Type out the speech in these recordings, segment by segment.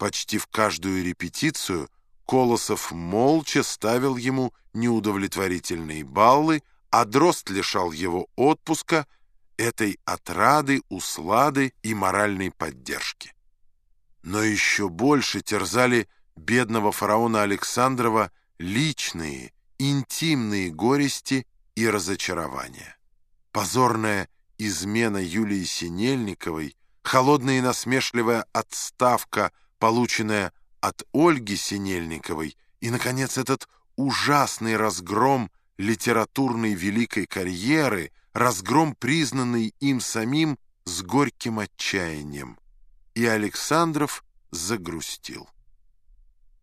Почти в каждую репетицию Колосов молча ставил ему неудовлетворительные баллы, а Дрозд лишал его отпуска, этой отрады, услады и моральной поддержки. Но еще больше терзали бедного фараона Александрова личные, интимные горести и разочарования. Позорная измена Юлии Синельниковой, холодная и насмешливая отставка, полученная от Ольги Синельниковой, и, наконец, этот ужасный разгром литературной великой карьеры, разгром, признанный им самим с горьким отчаянием. И Александров загрустил.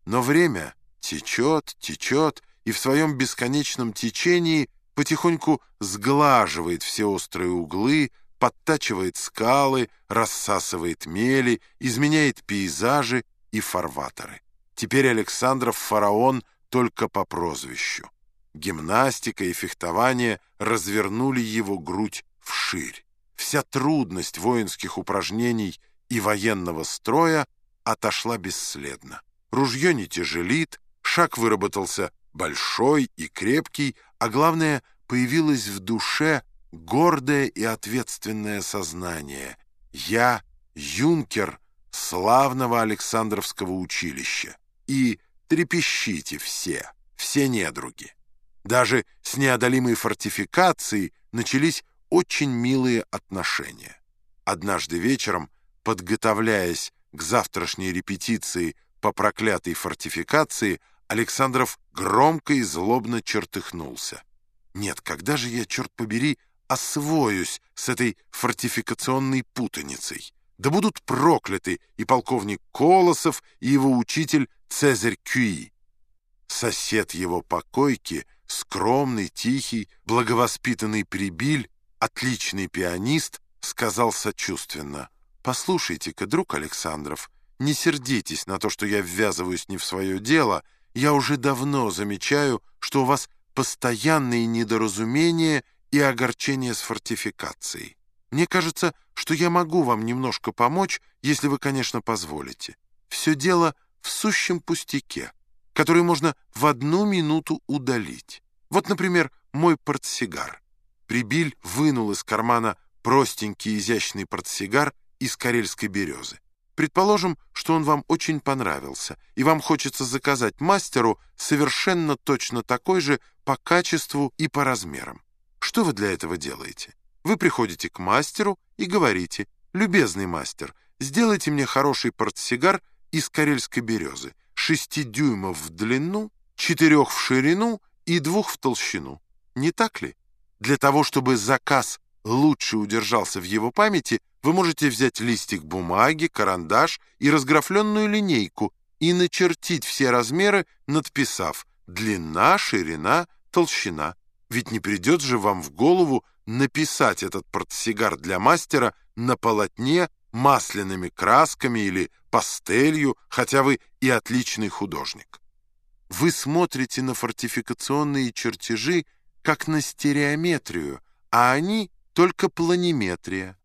Но время течет, течет, и в своем бесконечном течении потихоньку сглаживает все острые углы, подтачивает скалы, рассасывает мели, изменяет пейзажи и фарватеры. Теперь Александров фараон только по прозвищу. Гимнастика и фехтование развернули его грудь вширь. Вся трудность воинских упражнений и военного строя отошла бесследно. Ружье не тяжелит, шаг выработался большой и крепкий, а главное, появилось в душе гордое и ответственное сознание. Я юнкер славного Александровского училища. И трепещите все, все недруги. Даже с неодолимой фортификацией начались очень милые отношения. Однажды вечером, подготовляясь к завтрашней репетиции по проклятой фортификации, Александров громко и злобно чертыхнулся. Нет, когда же я, черт побери, освоюсь с этой фортификационной путаницей? Да будут прокляты и полковник Колосов, и его учитель Цезарь Кюи. Сосед его покойки, скромный, тихий, благовоспитанный прибиль, отличный пианист, сказал сочувственно. «Послушайте-ка, друг Александров, не сердитесь на то, что я ввязываюсь не в свое дело. Я уже давно замечаю, что у вас постоянные недоразумения и огорчения с фортификацией. Мне кажется, что я могу вам немножко помочь, если вы, конечно, позволите. Все дело в сущем пустяке, который можно в одну минуту удалить. Вот, например, мой портсигар. Прибиль вынул из кармана простенький изящный портсигар из карельской березы. Предположим, что он вам очень понравился, и вам хочется заказать мастеру совершенно точно такой же по качеству и по размерам. Что вы для этого делаете? Вы приходите к мастеру и говорите, «Любезный мастер, сделайте мне хороший портсигар из карельской березы, шести дюймов в длину, четырех в ширину и двух в толщину». Не так ли? Для того, чтобы заказ лучше удержался в его памяти, вы можете взять листик бумаги, карандаш и разграфленную линейку и начертить все размеры, надписав «длина, ширина, толщина». Ведь не придет же вам в голову написать этот портсигар для мастера на полотне масляными красками или пастелью, хотя вы и отличный художник. Вы смотрите на фортификационные чертежи как на стереометрию, а они только планиметрия.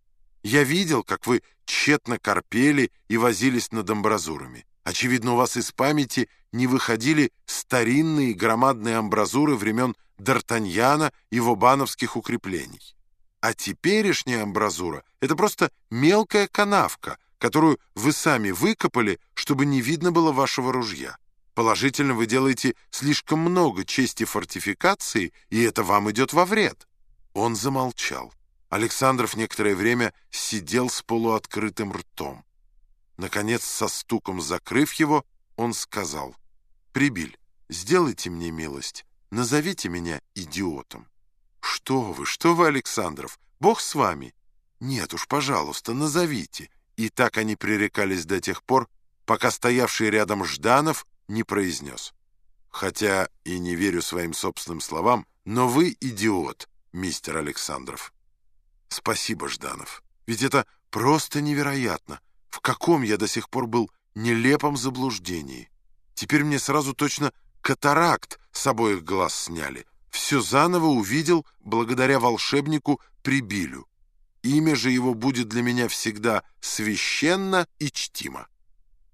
Я видел, как вы тщетно корпели и возились над амбразурами. Очевидно, у вас из памяти не выходили старинные громадные амбразуры времен Д'Артаньяна и вобановских укреплений. А теперешняя амбразура — это просто мелкая канавка, которую вы сами выкопали, чтобы не видно было вашего ружья. Положительно, вы делаете слишком много чести фортификации, и это вам идет во вред. Он замолчал. Александров некоторое время сидел с полуоткрытым ртом. Наконец, со стуком закрыв его, он сказал, «Прибиль, сделайте мне милость, назовите меня идиотом». «Что вы, что вы, Александров, Бог с вами!» «Нет уж, пожалуйста, назовите». И так они пререкались до тех пор, пока стоявший рядом Жданов не произнес. «Хотя и не верю своим собственным словам, но вы идиот, мистер Александров». Спасибо, Жданов. Ведь это просто невероятно. В каком я до сих пор был нелепом заблуждении. Теперь мне сразу точно катаракт с обоих глаз сняли. Все заново увидел благодаря волшебнику Прибилю. Имя же его будет для меня всегда священно и чтимо.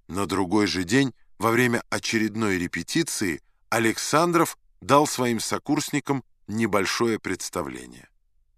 На другой же день, во время очередной репетиции, Александров дал своим сокурсникам небольшое представление.